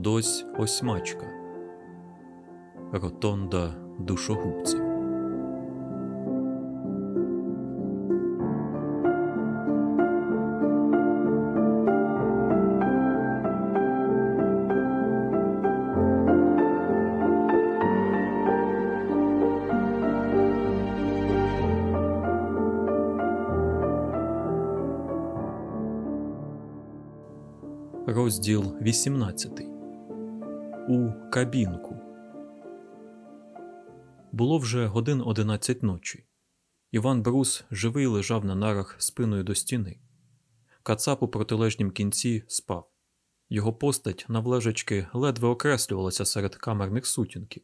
Одось осьмачка. Ротонда душогубців. Розділ 18 У кабінку. Було вже годин одинадцять ночі. Іван Брус живий лежав на нарах спиною до стіни. Кацап у протилежнім кінці спав. Його постать навлежечки ледве окреслювалася серед камерних сутінків.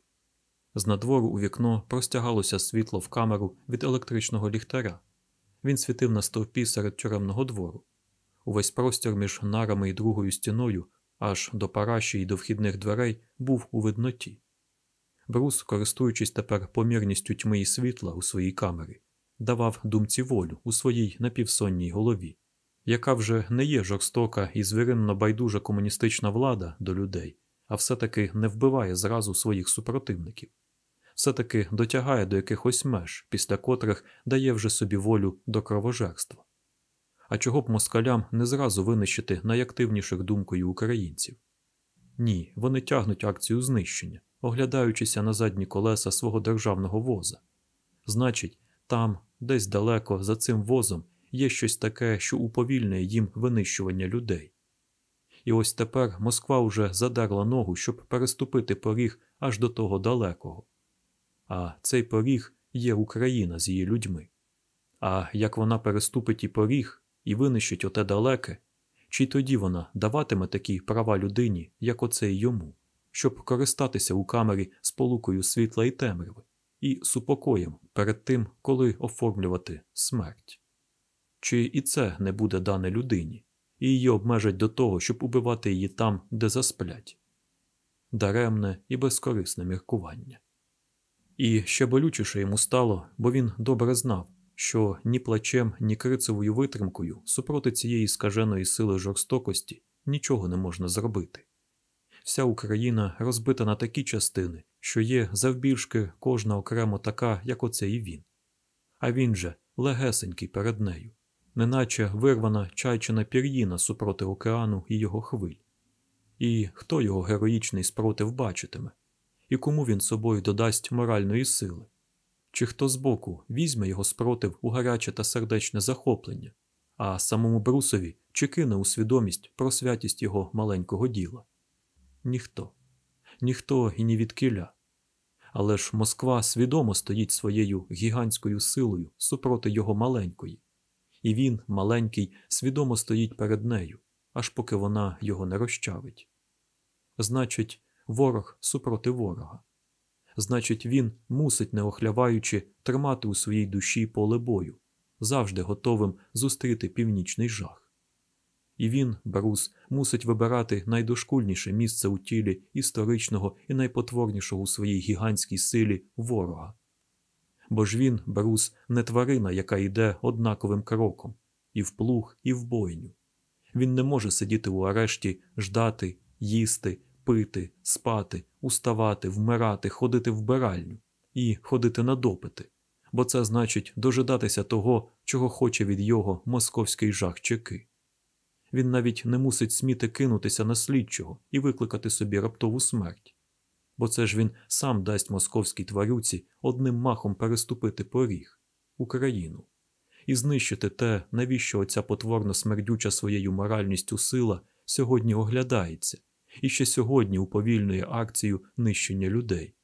З надвору у вікно простягалося світло в камеру від електричного ліхтаря. Він світив на стовпі серед тюремного двору. Увесь простір між нарами і другою стіною, аж до параші і до вхідних дверей, був у видноті. Брус, користуючись тепер помірністю тьми і світла у своїй камері, давав думці волю у своїй напівсонній голові, яка вже не є жорстока і звіринно байдужа комуністична влада до людей, а все-таки не вбиває зразу своїх супротивників, все-таки дотягає до якихось меж, після котрих дає вже собі волю до кровожерства. А чого б москалям не зразу винищити найактивніших думкою українців? Ні, вони тягнуть акцію знищення, оглядаючися на задні колеса свого державного воза. Значить, там, десь далеко за цим возом, є щось таке, що уповільнює їм винищування людей. І ось тепер Москва уже задерла ногу, щоб переступити поріг аж до того далекого. А цей поріг є Україна з її людьми. А як вона переступить і поріг, і винищить оте далеке, чи тоді вона даватиме такі права людині, як оце й йому, щоб користатися у камері сполукою світла і темряви, і супокоєм перед тим, коли оформлювати смерть? Чи і це не буде дане людині, і її обмежать до того, щоб убивати її там, де засплять? Даремне і безкорисне міркування. І ще болючіше йому стало, бо він добре знав, що ні плачем, ні крицевою витримкою супроти цієї скаженої сили жорстокості нічого не можна зробити. Вся Україна розбита на такі частини, що є завбільшки кожна окремо така, як оце і він. А він же легесенький перед нею, неначе вирвана чайчина пір'їна супроти океану і його хвиль. І хто його героїчний спротив бачитиме, і кому він собою додасть моральної сили? Чи хто збоку візьме його спротив у гаряче та сердечне захоплення, а самому Брусові чи кине у свідомість про святість його маленького діла? Ніхто, ніхто і ні від кіля. Але ж Москва свідомо стоїть своєю гігантською силою супроти його маленької, і він, маленький, свідомо стоїть перед нею, аж поки вона його не розчавить. Значить, ворог супроти ворога значить, він мусить, не охляваючи, тримати у своїй душі поле бою, завжди готовим зустріти північний жах. І він, Брус, мусить вибирати найдошкульніше місце у тілі історичного і найпотворнішого у своїй гігантській силі ворога. Бо ж він, Брус, не тварина, яка йде однаковим кроком, і в плуг, і в бойню. Він не може сидіти у арешті, ждати, їсти, пити, спати, уставати, вмирати, ходити в биральню і ходити на допити, бо це значить дожидатися того, чого хоче від його московський жах чеки. Він навіть не мусить сміти кинутися на слідчого і викликати собі раптову смерть, бо це ж він сам дасть московській тварюці одним махом переступити поріг Україну. І знищити те, навіщо оця потворно смердюча своєю моральністю сила сьогодні оглядається і ще сьогодні уповільнює акцію нищення людей.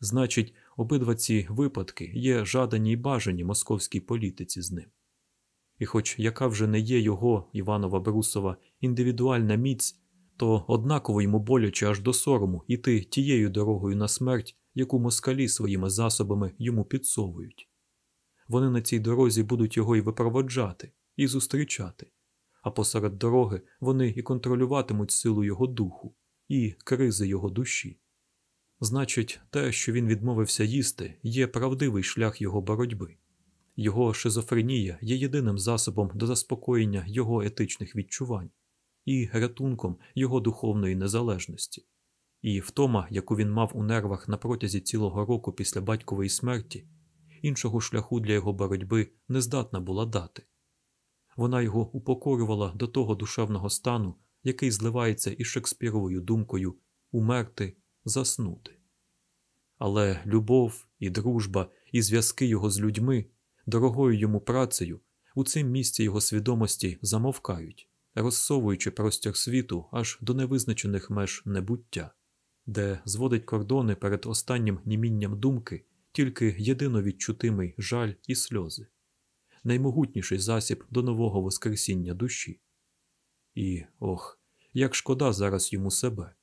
Значить, обидва ці випадки є жадані й бажані московській політиці з ним. І хоч яка вже не є його Іванова Брусова індивідуальна міць, то однаково йому боляче аж до сорому іти тією дорогою на смерть, яку москалі своїми засобами йому підсовують. Вони на цій дорозі будуть його і випроводжати, і зустрічати, а посеред дороги вони і контролюватимуть силу його духу і кризи його душі. Значить, те, що він відмовився їсти, є правдивий шлях його боротьби. Його шизофренія є єдиним засобом до заспокоєння його етичних відчувань, і рятунком його духовної незалежності. І втома, яку він мав у нервах на протязі цілого року після батькової смерті, іншого шляху для його боротьби не здатна була дати. Вона його упокорювала до того душевного стану, який зливається із Шекспіровою думкою умерти, заснути. Але любов і дружба, і зв'язки його з людьми, дорогою йому працею, у цим місці його свідомості замовкають, розсовуючи простір світу аж до невизначених меж небуття, де зводить кордони перед останнім німінням думки тільки єдино відчутимий жаль і сльози, наймогутніший засіб до нового воскресіння душі. І ох, як шкода зараз йому себе,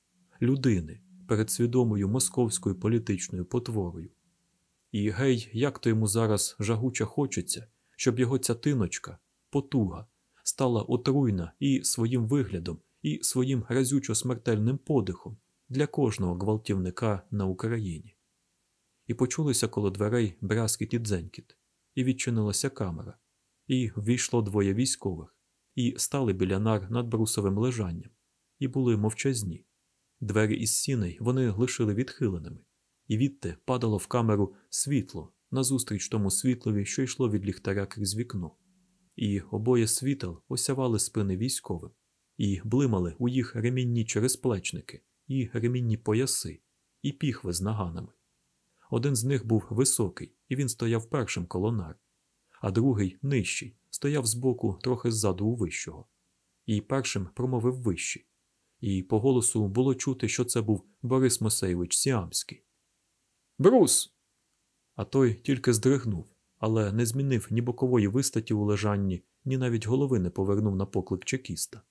людини перед свідомою московською політичною потворою. І гей, як то йому зараз жагуче хочеться, щоб його ця тиночка, потуга, стала отруйна і своїм виглядом, і своїм разючо смертельним подихом для кожного гвалтівника на Україні. І почулися коло дверей брязкіт і дзенькіт, і відчинилася камера, і ввійшло двоє військових, і стали біля нар над брусовим лежанням, і були мовчазні. Двері із сіней вони лишили відхиленими, і відти падало в камеру світло назустріч тому світлові, що йшло від ліхтаря крізь вікно, і обоє світел осявали спини військовим, і блимали у їх ремінні черезплечники, і ремінні пояси, і піхви з наганами. Один з них був високий, і він стояв першим колонар, а другий нижчий, стояв збоку трохи ззаду у вищого. І першим промовив вищий. І по голосу було чути, що це був Борис Мосейович Сіамський. Брус. А той тільки здригнув, але не змінив ні бокової вистаті у лежанні, ні навіть голови не повернув на поклик чекіста.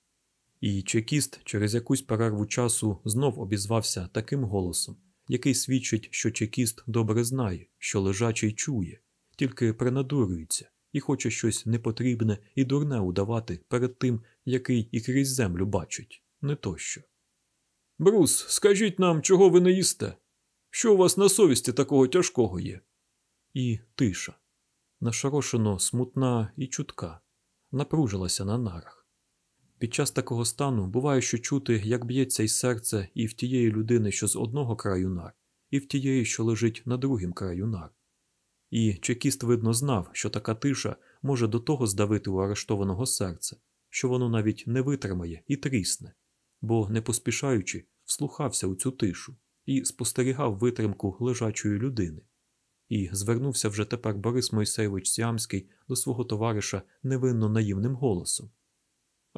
І чекіст через якусь перерву часу знов обізвався таким голосом, який свідчить, що чекіст добре знає, що лежачий чує, тільки принадурюється і хоче щось непотрібне і дурне удавати перед тим, який і крізь землю бачить, не тощо. Брус, скажіть нам, чого ви не їсте? Що у вас на совісті такого тяжкого є? І тиша, нашорошено смутна і чутка, напружилася на нарах. Під час такого стану буває, що чути, як б'ється й серце і в тієї людини, що з одного краю нар, і в тієї, що лежить на другім краю нар. І чекіст, видно, знав, що така тиша може до того здавити у арештованого серце, що воно навіть не витримає і трісне, бо, не поспішаючи, вслухався у цю тишу і спостерігав витримку лежачої людини. І звернувся вже тепер Борис Мойсейович Сіамський до свого товариша невинно наївним голосом.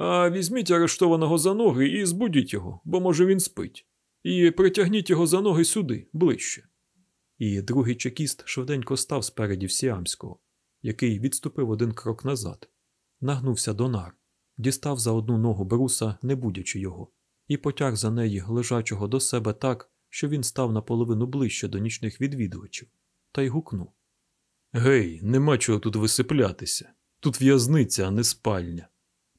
А візьміть арештованого за ноги і збудіть його, бо, може, він спить, і притягніть його за ноги сюди, ближче. І другий чекіст швиденько став спереді Сіамського, який відступив один крок назад, нагнувся до нар, дістав за одну ногу бруса, не будячи його, і потяг за неї лежачого до себе так, що він став наполовину ближче до нічних відвідувачів, та й гукнув Гей, нема чого тут висиплятися. Тут в'язниця, а не спальня.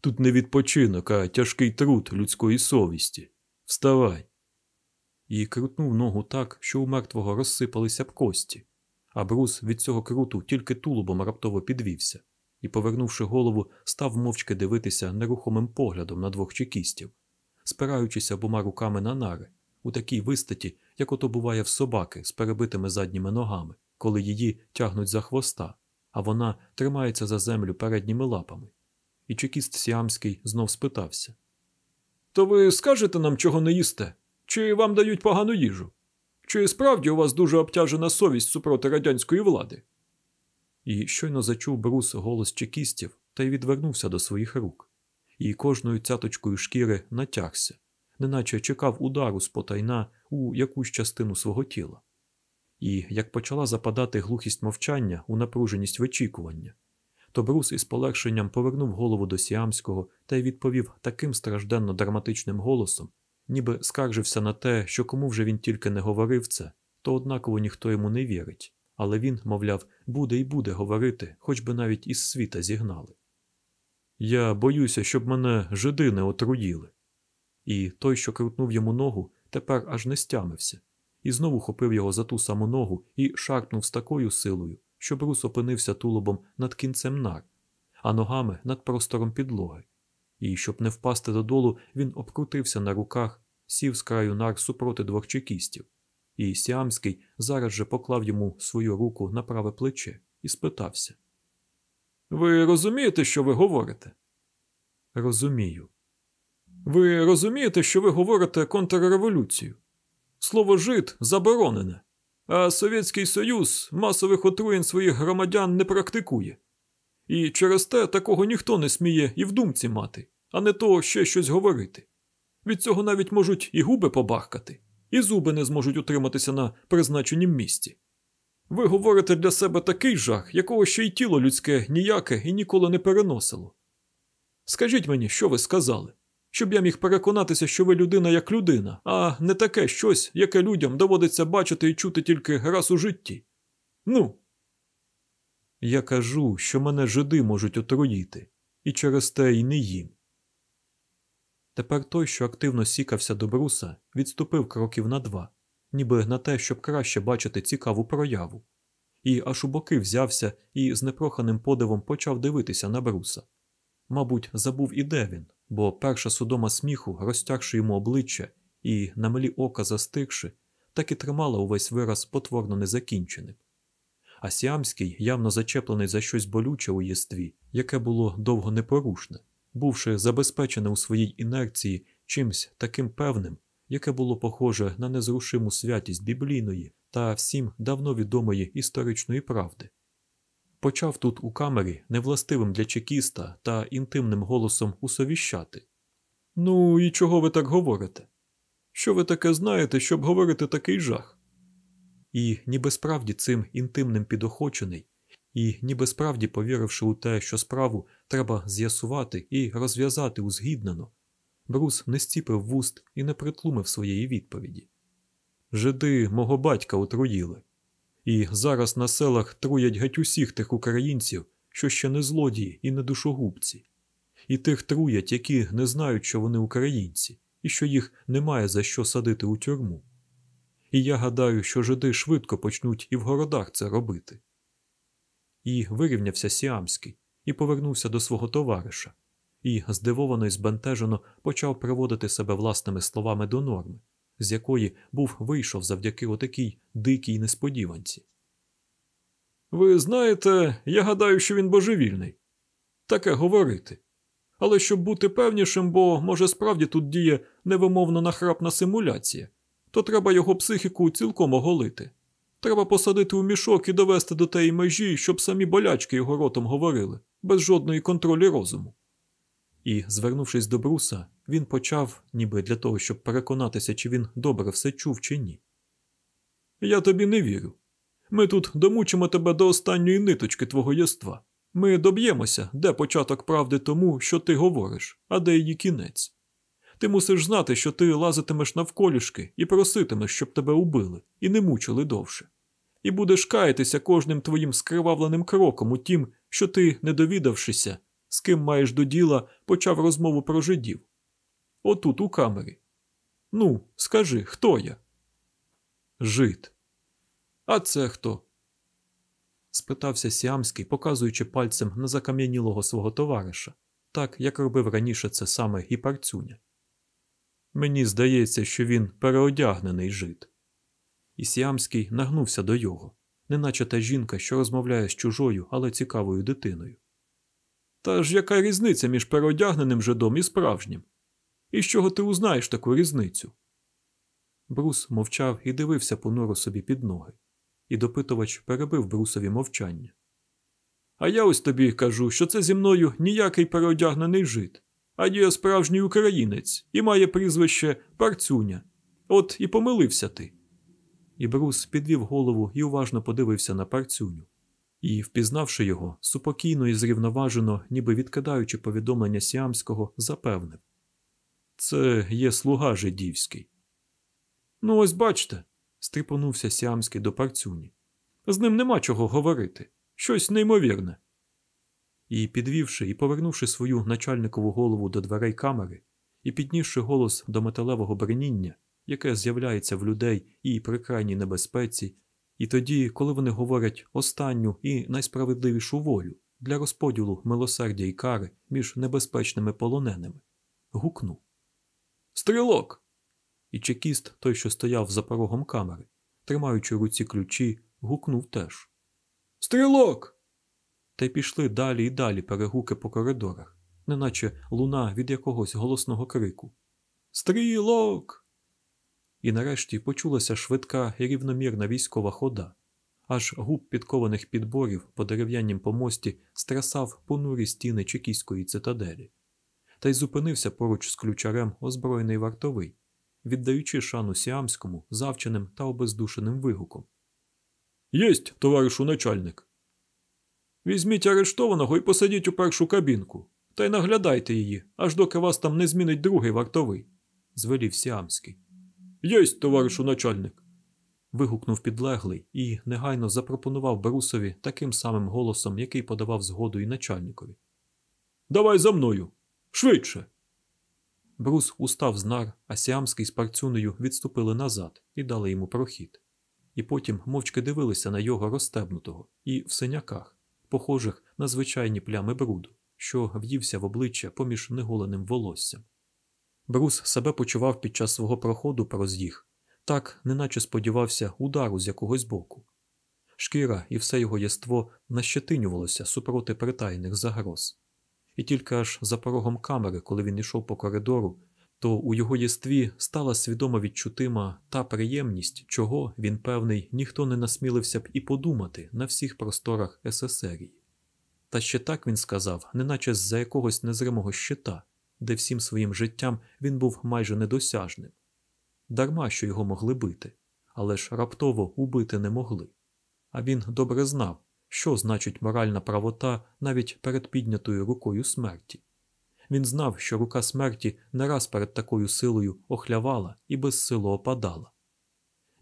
Тут не відпочинок, а тяжкий труд людської совісті. Вставай. І крутнув ногу так, що у мертвого розсипалися б кості, а брус від цього круту тільки тулубом раптово підвівся і, повернувши голову, став мовчки дивитися нерухомим поглядом на двох чекістів, спираючись обома руками на нари, у такій вистаті, як ото буває в собаки з перебитими задніми ногами, коли її тягнуть за хвоста, а вона тримається за землю передніми лапами. І чекіст Сіамський знов спитався То ви скажете нам, чого не їсте? Чи вам дають погану їжу? Чи справді у вас дуже обтяжена совість супроти радянської влади? І щойно зачув брус голос чекістів та й відвернувся до своїх рук, і кожною цяточкою шкіри натягся, неначе чекав удару з потайна у якусь частину свого тіла. І як почала западати глухість мовчання у напруженість вичікування, то Брус із полегшенням повернув голову до Сіамського та й відповів таким стражденно драматичним голосом, ніби скаржився на те, що кому вже він тільки не говорив це, то однаково ніхто йому не вірить, але він, мовляв, буде і буде говорити, хоч би навіть із світа зігнали. Я боюся, щоб мене жиди не отруїли. І той, що крутнув йому ногу, тепер аж не стямився, і знову хопив його за ту саму ногу і шарпнув з такою силою, що брус опинився тулубом над кінцем нар, а ногами над простором підлоги. і, щоб не впасти додолу, він обкрутився на руках, сів з краю нар супроти двох чекістів, і Сіамський зараз же поклав йому свою руку на праве плече і спитався: Ви розумієте, що ви говорите? Розумію. Ви розумієте, що ви говорите контрреволюцію? Слово жид заборонене, а Совєтський Союз масових отруєнь своїх громадян не практикує. І через те такого ніхто не сміє і в думці мати, а не то ще щось говорити. Від цього навіть можуть і губи побахкати, і зуби не зможуть утриматися на призначенім місці. Ви говорите для себе такий жах, якого ще й тіло людське ніяке і ніколи не переносило. Скажіть мені, що ви сказали, щоб я міг переконатися, що ви людина як людина, а не таке щось, яке людям доводиться бачити і чути тільки раз у житті. Ну. Я кажу, що мене жиди можуть отруїти, і через те й не їм. Тепер той, що активно сікався до бруса, відступив кроків на два, ніби на те, щоб краще бачити цікаву прояву, і аж у боки взявся і з непроханим подивом почав дивитися на бруса. Мабуть, забув і де він, бо перша судома сміху, розтягши йому обличчя і на малі ока застигши, так і тримала увесь вираз потворно незакінченим. А Сіамський, явно зачеплений за щось болюче у єстві, яке було довго непорушне, бувши забезпечене у своїй інерції чимсь таким певним, яке було похоже на незрушиму святість біблійної та всім давно відомої історичної правди. Почав тут у камері невластивим для чекіста та інтимним голосом усовіщати. Ну і чого ви так говорите? Що ви таке знаєте, щоб говорити такий жах? І ніби справді цим інтимним підохочений, і ніби справді повіривши у те, що справу треба з'ясувати і розв'язати узгіднено, Брус не стіпив вуст і не притлумив своєї відповіді. Жиди мого батька отруїли, і зараз на селах труять геть усіх тих українців, що ще не злодії і не душогубці, і тих труять, які не знають, що вони українці, і що їх немає за що садити у тюрму. І я гадаю, що жиди швидко почнуть і в городах це робити. І вирівнявся Сіамський і повернувся до свого товариша, і здивовано і збентежено почав приводити себе власними словами до норми, з якої був вийшов завдяки отакій дикій несподіванці. Ви знаєте, я гадаю, що він божевільний. Таке говорити. Але щоб бути певнішим, бо, може, справді тут діє невимовно нахрапна симуляція, то треба його психіку цілком оголити. Треба посадити у мішок і довести до тієї межі, щоб самі болячки його ротом говорили, без жодної контролі розуму. І, звернувшись до бруса, він почав, ніби для того, щоб переконатися, чи він добре все чув, чи ні. Я тобі не вірю. Ми тут домучимо тебе до останньої ниточки твого єства. Ми доб'ємося, де початок правди тому, що ти говориш, а де її кінець. Ти мусиш знати, що ти лазитимеш навколішки і проситимеш, щоб тебе убили, і не мучили довше. І будеш каятися кожним твоїм скривавленим кроком у тім, що ти, не довідавшися, з ким маєш до діла, почав розмову про жидів. Отут, у камері. Ну, скажи, хто я? Жид. А це хто? спитався Сіамський, показуючи пальцем на закам'янілого свого товариша, так як робив раніше це саме гіпарцюня. Мені здається, що він переодягнений жид. І Сіамський нагнувся до його, неначе та жінка, що розмовляє з чужою, але цікавою дитиною. Та ж яка різниця між переодягненим жидом і справжнім? І з чого ти узнаєш таку різницю? Брус мовчав і дивився понуро собі під ноги, і допитувач перебив брусові мовчання. А я ось тобі кажу, що це зі мною ніякий переодягнений жид, а є справжній українець і має прізвище Парцюня. От і помилився ти. І Брус підвів голову і уважно подивився на парцюню. І, впізнавши його, супокійно і зрівноважено, ніби відкидаючи повідомлення Сіамського, запевнив це є слуга жидівський. Ну, ось бачте, стріпонувся Сіамський до парцюні. З ним нема чого говорити. Щось неймовірне. І, підвівши і повернувши свою начальникову голову до дверей камери, і піднісши голос до металевого бреніння, яке з'являється в людей і при крайній небезпеці, і тоді, коли вони говорять останню і найсправедливішу волю, для розподілу милосердя і кари між небезпечними полоненими. Гукнув Стрілок! І чекіст, той, що стояв за порогом камери, тримаючи в руці ключі, гукнув теж Стрілок! Та й пішли далі і далі перегуки по коридорах, неначе луна від якогось голосного крику Стрілок! І нарешті почулася швидка і рівномірна військова хода, аж губ підкованих підборів по дерев'янім помості стрясав понурі стіни чекійської цитаделі, та й зупинився поруч з ключарем озброєний вартовий, віддаючи шану сіамському завченим та обездушеним вигуком. Єсть, товаришу начальник. Візьміть арештованого і посадіть у першу кабінку, та й наглядайте її, аж доки вас там не змінить другий вартовий, звелів сіамський. Єсть, товаришу начальник. вигукнув підлеглий і негайно запропонував Брусові таким самим голосом, який подавав згоду і начальникові. Давай за мною. Швидше. Брус устав з нар, а сіамський з парцюнею відступили назад і дали йому прохід. І потім мовчки дивилися на його розстебнутого і в синяках, похожих на звичайні плями бруду, що в'ївся в обличчя поміж неголеним волоссям. Брус себе почував під час свого проходу проз їх, так, неначе сподівався удару з якогось боку. Шкіра і все його єство нащетинювалося супроти притайних загроз. І тільки аж за порогом камери, коли він йшов по коридору, то у його єстві стала свідомо відчутима та приємність, чого, він певний, ніхто не насмілився б і подумати на всіх просторах СССРії. Та ще так він сказав, неначе з-за якогось незримого щита, де всім своїм життям він був майже недосяжним. Дарма що його могли бити, але ж раптово убити не могли. А він добре знав, що значить моральна правота навіть перед піднятою рукою смерті. Він знав, що рука смерті не раз перед такою силою охлявала і безсило опадала.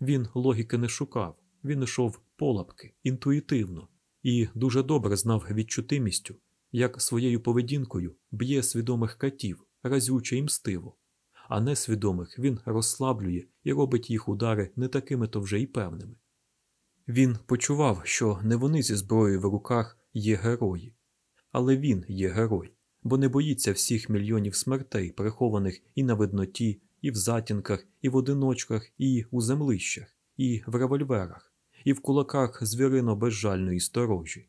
Він логіки не шукав, він йшов полапки, інтуїтивно і дуже добре знав відчутимістю, як своєю поведінкою б'є свідомих катів разюче і мстиво, а несвідомих він розслаблює і робить їх удари не такими то вже й певними. Він почував, що не вони зі зброєю в руках є герої, але він є герой, бо не боїться всіх мільйонів смертей, прихованих і на видноті, і в затінках, і в одиночках, і у землищах, і в револьверах, і в кулаках звірино безжальної сторожі.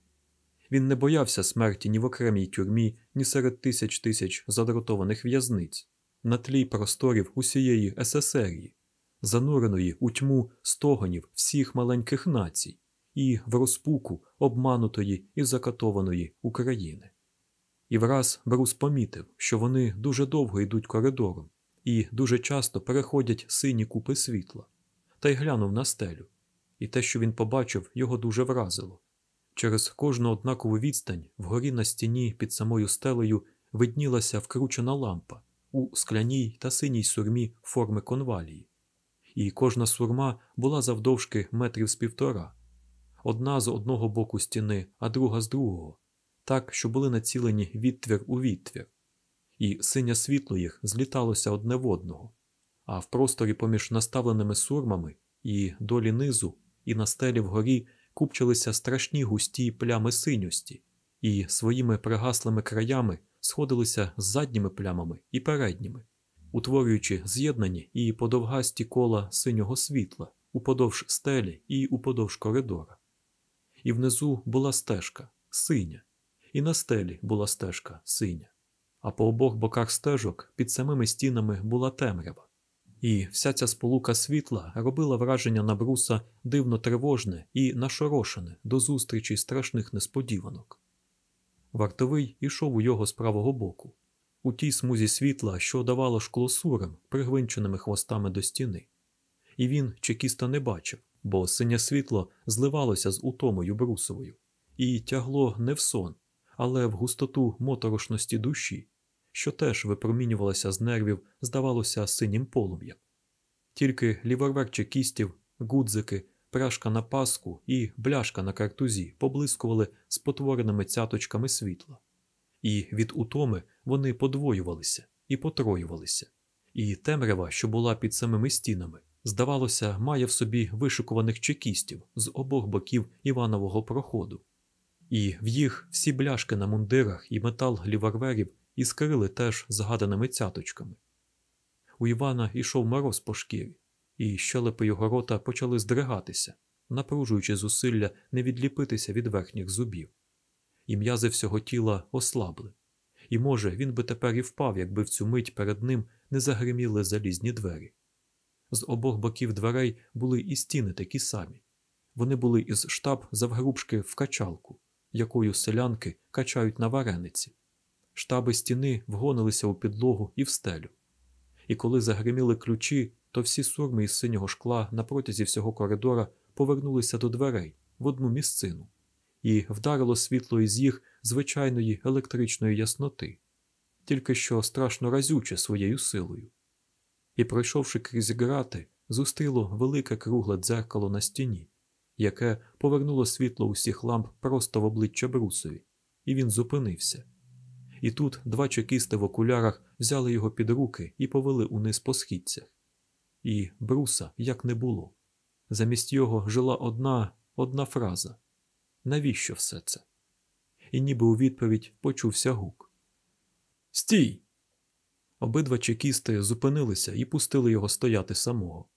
Він не боявся смерті ні в окремій тюрмі, ні серед тисяч тисяч задротованих в'язниць, на тлі просторів усієї СССРії, зануреної у тьму стогонів всіх маленьких націй і в розпуку обманутої і закатованої України. І враз Брус помітив, що вони дуже довго йдуть коридором і дуже часто переходять сині купи світла, та й глянув на стелю, і те, що він побачив, його дуже вразило. Через кожну однакову відстань вгорі на стіні під самою стелею виднілася вкручена лампа у скляній та синій сурмі форми конвалії, і кожна сурма була завдовжки метрів з півтора, одна з одного боку стіни, а друга з другого, так, що були націлені відтвір у відтвір, і синє світло їх зліталося одне в одного, а в просторі поміж наставленими сурмами і долі низу, і на стелі вгорі купчилися страшні густі плями синьості, і своїми пригаслими краями сходилися з задніми плямами і передніми, утворюючи з'єднані і подовгасті кола синього світла уподовж стелі і уподовж коридора. І внизу була стежка синя, і на стелі була стежка синя, а по обох боках стежок під самими стінами була темрява. І вся ця сполука світла робила враження на бруса дивно тривожне і нашорошене до зустрічі страшних несподіванок. Вартовий ішов у його з правого боку, у тій смузі світла, що давало шкло сурем, пригвинченими хвостами до стіни, і він чекіста не бачив, бо синє світло зливалося з утомою брусовою. І тягло не в сон, але в густоту моторошності душі що теж випромінювалося з нервів, здавалося, синім полум'ям. Тільки лівервер чекістів, гудзики, пряжка на паску і бляшка на картузі поблискували спотвореними цяточками світла, і від утоми вони подвоювалися і потроювалися, і темрява, що була під самими стінами, здавалося, має в собі вишикуваних чекістів з обох боків Іванового проходу. і в їх всі бляшки на мундирах і метал ліварверів іскрили теж згаданими цяточками. У Івана йшов мороз по шкірі, і щелепи його рота почали здригатися, напружуючи зусилля не відліпитися від верхніх зубів. І м'язи всього тіла ослабли. І, може, він би тепер і впав, якби в цю мить перед ним не загриміли залізні двері. З обох боків дверей були і стіни такі самі. Вони були із штаб завгрубшки в качалку, якою селянки качають на варениці. Штаби стіни вгонилися у підлогу і в стелю. І коли загриміли ключі, то всі сурми із синього шкла на протязі всього коридора повернулися до дверей в одну місцину, і вдарило світло із їх звичайної електричної ясноти, тільки що страшно разюче своєю силою. І, пройшовши крізь грати, зустріло велике кругле дзеркало на стіні, яке повернуло світло усіх ламп просто в обличчя Брусові, і він зупинився. І тут два чекісти в окулярах взяли його під руки і повели униз по східцях. І бруса як не було. Замість його жила одна одна фраза навіщо все це? І ніби у відповідь почувся гук. Стій! Обидва чекісти зупинилися і пустили його стояти самого.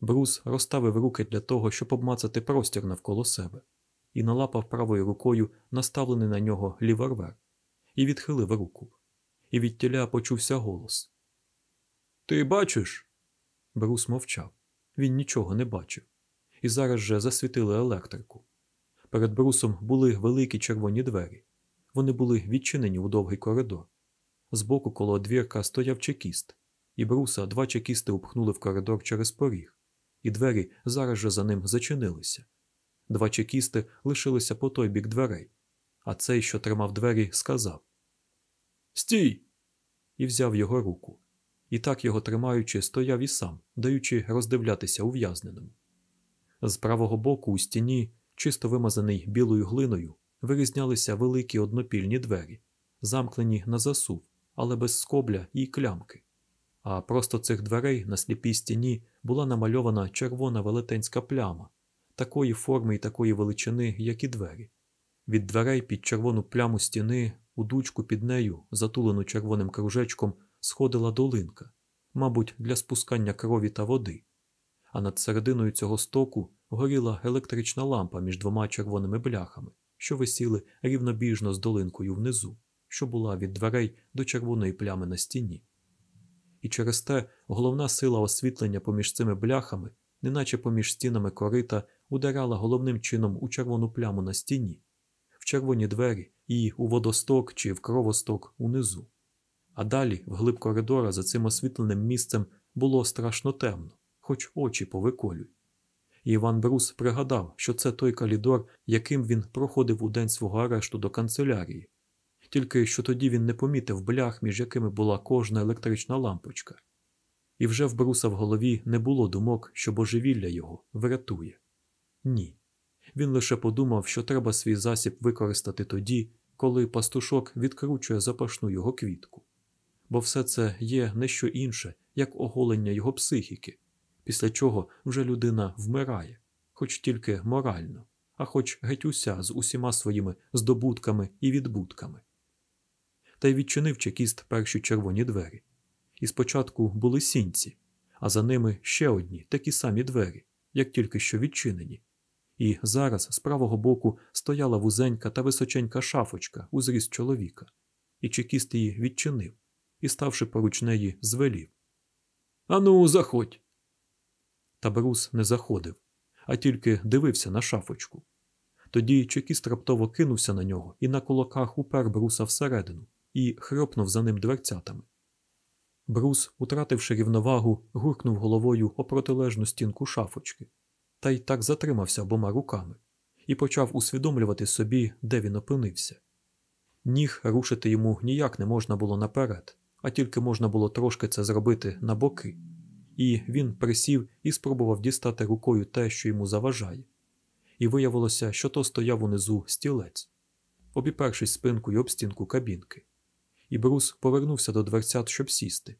Брус розставив руки для того, щоб обмацати простір навколо себе, і налапав правою рукою наставлений на нього лівервер, і відхилив руку. І від тіля почувся голос. Ти бачиш? Брус мовчав. Він нічого не бачив. І зараз же засвітили електрику. Перед брусом були великі червоні двері. Вони були відчинені у довгий коридор. Збоку коло двірка стояв чекіст, і бруса два чекісти упхнули в коридор через поріг, і двері зараз же за ним зачинилися. Два чекісти лишилися по той бік дверей, а цей, що тримав двері, сказав Стій! і взяв його руку. І так його тримаючи, стояв і сам, даючи роздивлятися ув'язненому. З правого боку у стіні, чисто вимазаний білою глиною, вирізнялися великі однопільні двері, замкнені на засув, але без скобля і клямки. А просто цих дверей на сліпій стіні була намальована червона велетенська пляма, такої форми і такої величини, як і двері. Від дверей під червону пляму стіни, у дучку під нею, затулену червоним кружечком, сходила долинка, мабуть, для спускання крові та води, а над серединою цього стоку горіла електрична лампа між двома червоними бляхами, що висіли рівнобіжно з долинкою внизу, що була від дверей до червоної плями на стіні. І через те головна сила освітлення поміж цими бляхами, неначе поміж стінами корита, ударяла головним чином у червону пляму на стіні, в червоні двері і у водосток чи в кровосток унизу. А далі, вглиб коридора, за цим освітленим місцем було страшно темно, хоч очі повиколюй. Іван Брус пригадав, що це той калідор, яким він проходив у день свого арешту до канцелярії, тільки що тоді він не помітив блях, між якими була кожна електрична лампочка. І вже в Бруса в голові не було думок, що божевілля його врятує. Ні. Він лише подумав, що треба свій засіб використати тоді, коли пастушок відкручує запашну його квітку бо все це є не що інше, як оголення його психіки, після чого вже людина вмирає, хоч тільки морально, а хоч геть уся з усіма своїми здобутками і відбутками. Та й відчинив чекіст перші червоні двері. І спочатку були сінці, а за ними ще одні такі самі двері, як тільки що відчинені. І зараз з правого боку стояла вузенька та височенька шафочка у зріст чоловіка, і чекіст її відчинив, і, ставши поруч неї, звелів Ану, заходь. Та Брус не заходив, а тільки дивився на шафочку. Тоді чекіст раптово кинувся на нього і на кулаках упер Бруса всередину і хропнув за ним дверцятами. Брус, утративши рівновагу, гуркнув головою о протилежну стінку шафочки, та й так затримався обома руками і почав усвідомлювати собі, де він опинився. Ніг рушити йому ніяк не можна було наперед, а тільки можна було трошки це зробити на боки, і він присів і спробував дістати рукою те, що йому заважає, і виявилося, що то стояв унизу стілець, обіпершись спинкою об стінку кабінки. І Брус повернувся до дверцят, щоб сісти,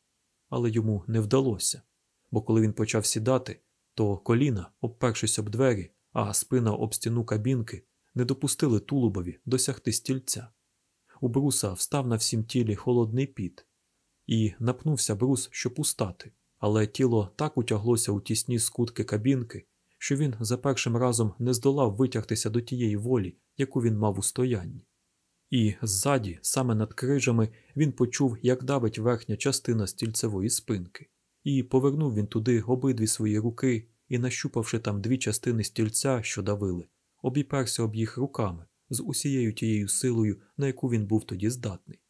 але йому не вдалося, бо коли він почав сідати, то коліна, обпершись об двері, а спина об стіну кабінки, не допустили тулубові досягти стільця. У бруса встав на всім тілі холодний піт, і напнувся брус, щоб устати, але тіло так утяглося у тісні скутки кабінки, що він за першим разом не здолав витягтися до тієї волі, яку він мав у стоянні. І ззаді, саме над крижами, він почув, як давить верхня частина стільцевої спинки, і повернув він туди обидві свої руки і, нащупавши там дві частини стільця, що давили, обіперся об їх руками з усією тією силою, на яку він був тоді здатний.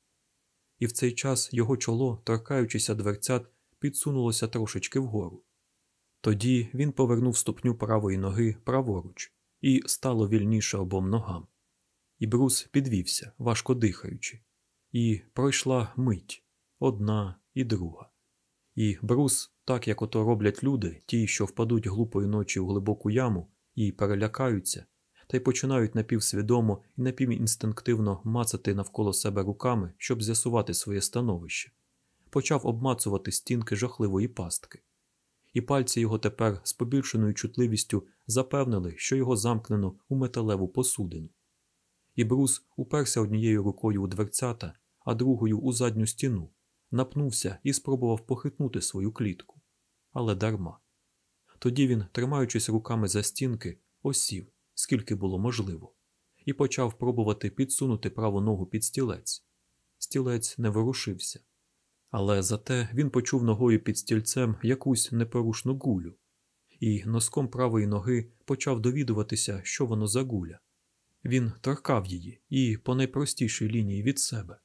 І в цей час його чоло, торкаючися дверцят, підсунулося трошечки вгору. Тоді він повернув ступню правої ноги праворуч, і стало вільніше обом ногам. І брус підвівся, важко дихаючи, і пройшла мить одна і друга. І брус, так як ото роблять люди, ті, що впадуть глупої ночі у глибоку яму і перелякаються, та й починають напівсвідомо і напівінстинктивно мацати навколо себе руками, щоб з'ясувати своє становище, почав обмацувати стінки жахливої пастки. І пальці його тепер з побільшеною чутливістю запевнили, що його замкнено у металеву посудину. І брус уперся однією рукою у дверцята, а другою у задню стіну, напнувся і спробував похитнути свою клітку. Але дарма. Тоді він, тримаючись руками за стінки, осів, скільки було можливо, і почав пробувати підсунути праву ногу під стілець. Стілець не ворушився. Але зате він почув ногою під стільцем якусь непорушну гулю, і носком правої ноги почав довідуватися, що воно за гуля. Він торкав її і по найпростішій лінії від себе,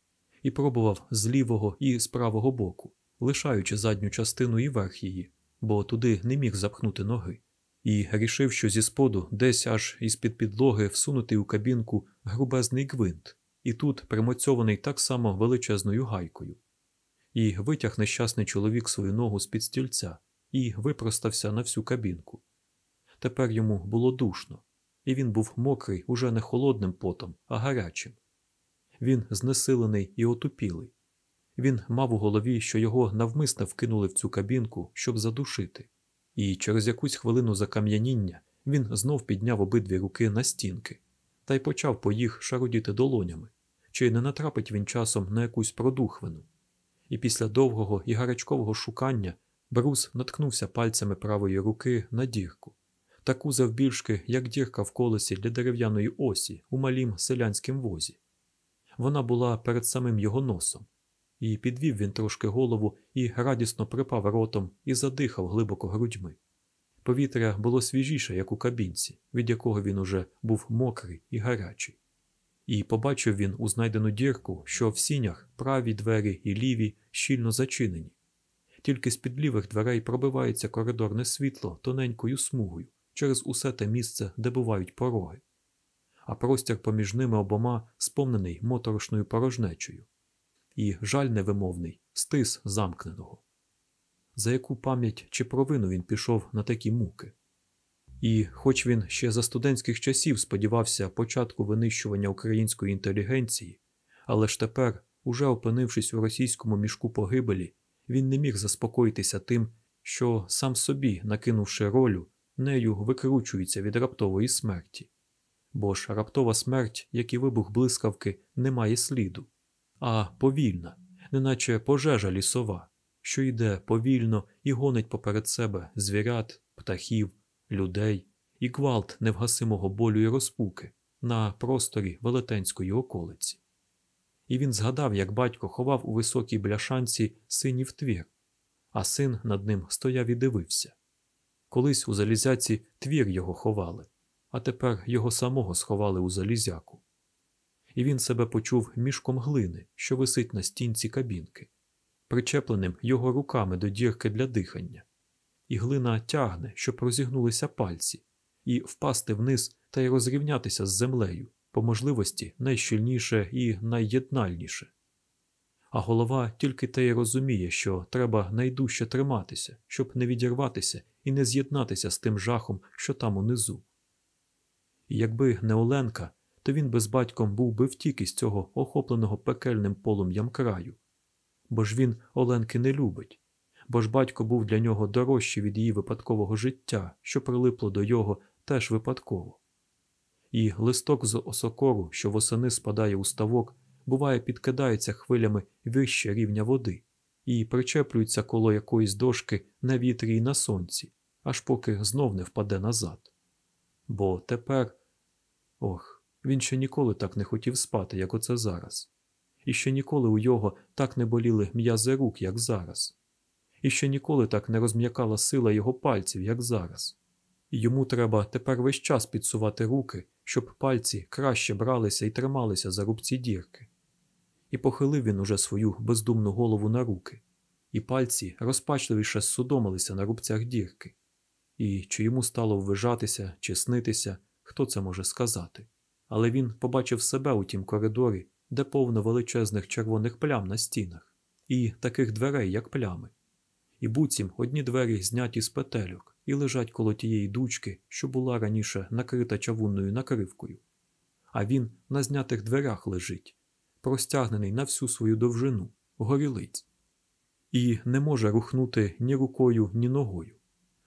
і пробував з лівого і з правого боку, лишаючи задню частину і верх її, бо туди не міг запхнути ноги, і рішив, що зі споду десь аж із під підлоги всунутий у кабінку грубезний гвинт, і тут примоцьований так само величезною гайкою. І витяг нещасний чоловік свою ногу з під стільця і випростався на всю кабінку. Тепер йому було душно, і він був мокрий уже не холодним потом, а гарячим. Він знесилений і отупілий. Він мав у голові, що його навмисне вкинули в цю кабінку, щоб задушити, і через якусь хвилину закам'яніння він знов підняв обидві руки на стінки та й почав по їх шарудіти долонями, чи не натрапить він часом на якусь продухвину. І після довгого і гарячкового шукання Брус наткнувся пальцями правої руки на дірку, таку завбільшки, як дірка в колесі для дерев'яної осі у малім селянськім возі. Вона була перед самим його носом, і підвів він трошки голову і радісно припав ротом і задихав глибоко грудьми. Повітря було свіжіше, як у кабінці, від якого він уже був мокрий і гарячий. І побачив він у знайдену дірку, що в сінях праві двері і ліві щільно зачинені. Тільки з під лівих дверей пробивається коридорне світло тоненькою смугою через усе те місце, де бувають пороги, а простір поміж ними обома сповнений моторошною порожнечею, і жаль невимовний стис замкненого. За яку пам'ять чи провину він пішов на такі муки. І, хоч він ще за студентських часів сподівався початку винищування української інтелігенції, але ж тепер, уже опинившись у російському мішку погибелі, він не міг заспокоїтися тим, що сам собі, накинувши ролю, нею викручується від раптової смерті. Бо ж раптова смерть, як і вибух блискавки, не має сліду, а повільна, неначе пожежа лісова, що йде повільно і гонить поперед себе звірят, птахів людей і гвалт невгасимого болю і розпуки на просторі велетенської околиці. І він згадав, як батько ховав у високій бляшанці синів твір, а син над ним стояв і дивився. Колись у залізяці твір його ховали, а тепер його самого сховали у залізяку. І він себе почув мішком глини, що висить на стінці кабінки, причепленим його руками до дірки для дихання і глина тягне, щоб розігнулися пальці, і впасти вниз та й розрівнятися з землею, по можливості найщільніше і найєднальніше. А голова тільки те й розуміє, що треба найдужче триматися, щоб не відірватися і не з'єднатися з тим жахом, що там унизу. І якби не Оленка, то він би з батьком був би втік із цього охопленого пекельним полум'ям краю, бо ж він Оленки не любить, бо ж батько був для нього дорожчий від її випадкового життя, що прилипло до його теж випадково. і листок з осокору, що восени спадає у ставок, буває, підкидається хвилями вище рівня води і причеплюється коло якоїсь дошки на вітрі й на сонці, аж поки знов не впаде назад. Бо тепер. Ох, він ще ніколи так не хотів спати, як оце зараз. І ще ніколи у його так не боліли м'язи рук, як зараз. І ще ніколи так не розм'якала сила його пальців, як зараз. Йому треба тепер весь час підсувати руки, щоб пальці краще бралися і трималися за рубці дірки. І похилив він уже свою бездумну голову на руки, і пальці розпачливіше судомилися на рубцях дірки. І чи йому стало ввижатися чи снитися, хто це може сказати. Але він побачив себе у тім коридорі, де повно величезних червоних плям на стінах, і таких дверей, як плями. І буцім одні двері зняті з петельок і лежать коло тієї дучки, що була раніше накрита чавунною накривкою. А він на знятих дверях лежить, простягнений на всю свою довжину, горілиць, і не може рухнути ні рукою, ні ногою.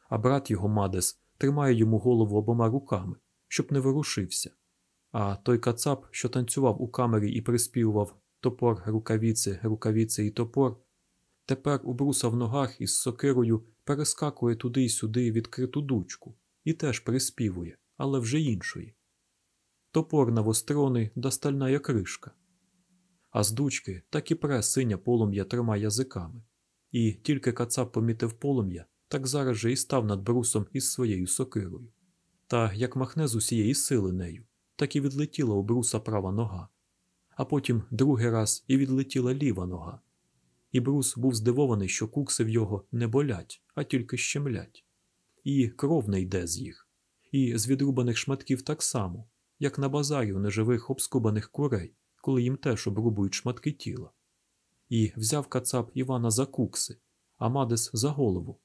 А брат його Мадес тримає йому голову обома руками, щоб не ворушився. А той кацап, що танцював у камері і приспівував топор, рукавіці, рукавіці і топор, тепер у бруса в ногах із сокирою перескакує туди й сюди відкриту дучку і теж приспівує, але вже іншої. Топор навостроний да стальна кришка. А з дучки так і пре синя полум'я трьома язиками. І тільки кацап помітив полум'я, так зараз же і став над брусом із своєю сокирою. Та як махне з усієї сили нею, так і відлетіла у бруса права нога, а потім другий раз і відлетіла ліва нога. І брус був здивований, що кукси в його не болять, а тільки щемлять. І кров не йде з їх, і з відрубаних шматків так само, як на базарі у неживих обскубаних курей, коли їм теж обрубують шматки тіла. І взяв кацап Івана за кукси, а Мадес за голову,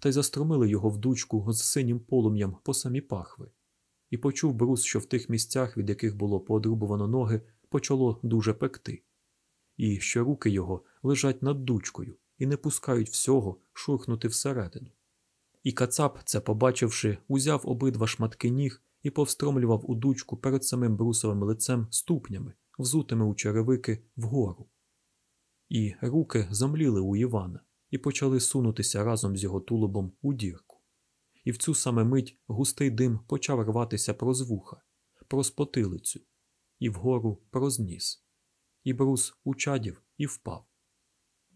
та й застромили його в дучку з синім полум'ям по самі пахви і почув брус, що в тих місцях, від яких було поодрубувано ноги, почало дуже пекти, і що руки його лежать над дучкою і не пускають всього шурхнути всередину. І кацап, це побачивши, узяв обидва шматки ніг і повстромлював у дучку перед самим брусовим лицем ступнями, взутими у черевики вгору. І руки замліли у Івана і почали сунутися разом з його тулубом у дірку і в цю саме мить густий дим почав рватися проз вуха, проз потилицю, і вгору проз ніс. І брус учадів і впав.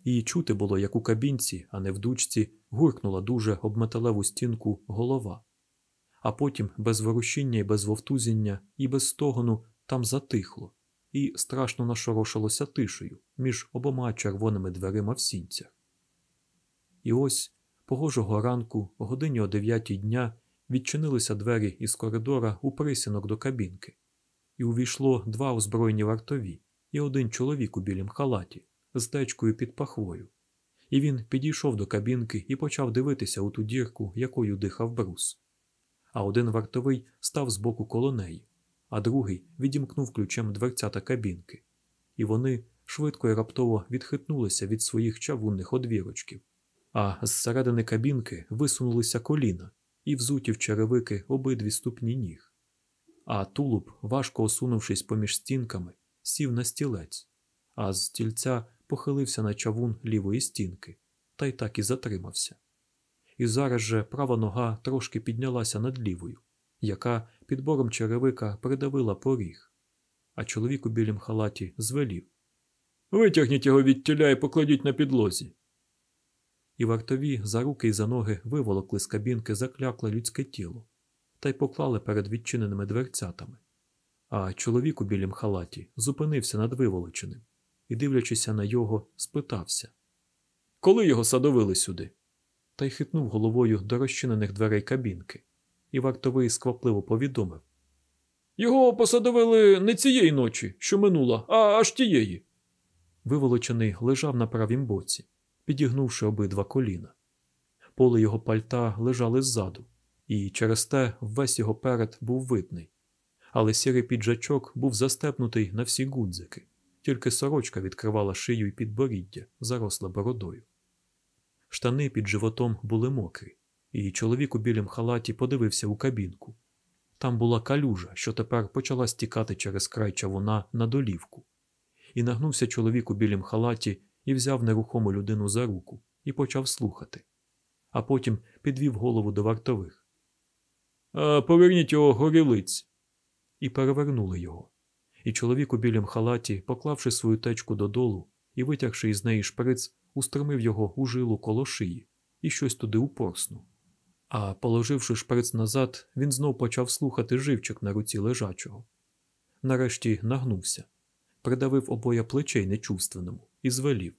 І чути було, як у кабінці, а не в дучці, гуркнула дуже об металеву стінку голова, а потім, без ворушіння і без вовтузіння, і без стогону там затихло, і страшно нашорошилося тишею між обома червоними дверима в сінцях. І ось Погожого ранку, годині о дев'ятій дня, відчинилися двері із коридора у присінок до кабінки, і увійшло два озброєні вартові і один чоловік у білім халаті з течкою під пахвою. І він підійшов до кабінки і почав дивитися у ту дірку, якою дихав брус. А один вартовий став збоку коло неї, а другий відімкнув ключем дверцята кабінки, і вони швидко і раптово відхитнулися від своїх чавунних одвірочків а з середини кабінки висунулися коліна і взуті в черевики обидві ступні ніг. А тулуб, важко осунувшись поміж стінками, сів на стілець, а з стільця похилився на чавун лівої стінки, та й так і затримався. І зараз же права нога трошки піднялася над лівою, яка під бором черевика придавила поріг, а чоловік у білім халаті звелів Витягніть його від тіля і покладіть на підлозі і вартові за руки й за ноги виволокли з кабінки заклякле людське тіло та й поклали перед відчиненими дверцятами. А чоловік у білім халаті зупинився над виволоченим і, дивлячися на його, спитався Коли його садовили сюди? Та й хитнув головою до розчинених дверей кабінки, і вартовий сквапливо повідомив Його посадовили не цієї ночі, що минула, а аж тієї. Виволочений лежав на правім боці, підігнувши обидва коліна. Поле його пальта лежали ззаду, і через те весь його перед був видний. Але сірий піджачок був застепнутий на всі гудзики, тільки сорочка відкривала шию і підборіддя, заросла бородою. Штани під животом були мокрі, і чоловік у білім халаті подивився у кабінку. Там була калюжа, що тепер почала стікати через край чавуна на долівку. І нагнувся чоловік у білім халаті і взяв нерухому людину за руку і почав слухати, а потім підвів голову до вартових. А поверніть його горілиць. І перевернули його. І чоловік у білім халаті, поклавши свою течку додолу і витягши із неї шприц, устромив його у жилу коло шиї і щось туди упорснув. А положивши шприц назад, він знов почав слухати живчик на руці лежачого. Нарешті нагнувся, придавив обоє плечей нечувственному і звелів.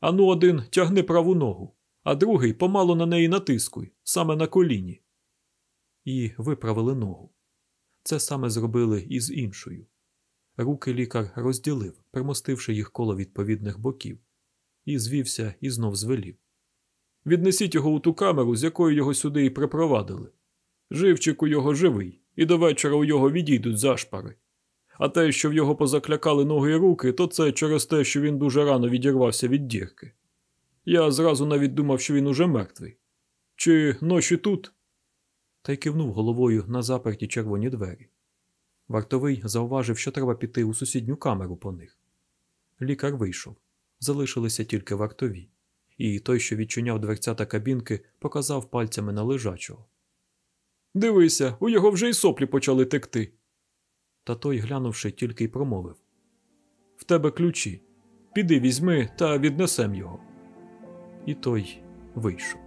Ану, один тягни праву ногу, а другий помалу на неї натискуй, саме на коліні. І виправили ногу. Це саме зробили і з іншою. Руки лікар розділив, примостивши їх коло відповідних боків, і звівся і знов звелів. Віднесіть його у ту камеру, з якої його сюди і припровадили. Живчик у його живий, і до вечора у його відійдуть зашпари. А те, що в його позаклякали ноги і руки, то це через те, що він дуже рано відірвався від дірки. Я зразу навіть думав, що він уже мертвий. Чи ночі тут? Та й кивнув головою на заперті червоні двері. Вартовий зауважив, що треба піти у сусідню камеру по них. Лікар вийшов. Залишилися тільки вартові, і той, що відчиняв дверцята кабінки, показав пальцями на лежачого. Дивися, у його вже й соплі почали текти. Та той, глянувши, тільки й промовив В тебе ключі. Піди візьми та віднесем його. І той вийшов.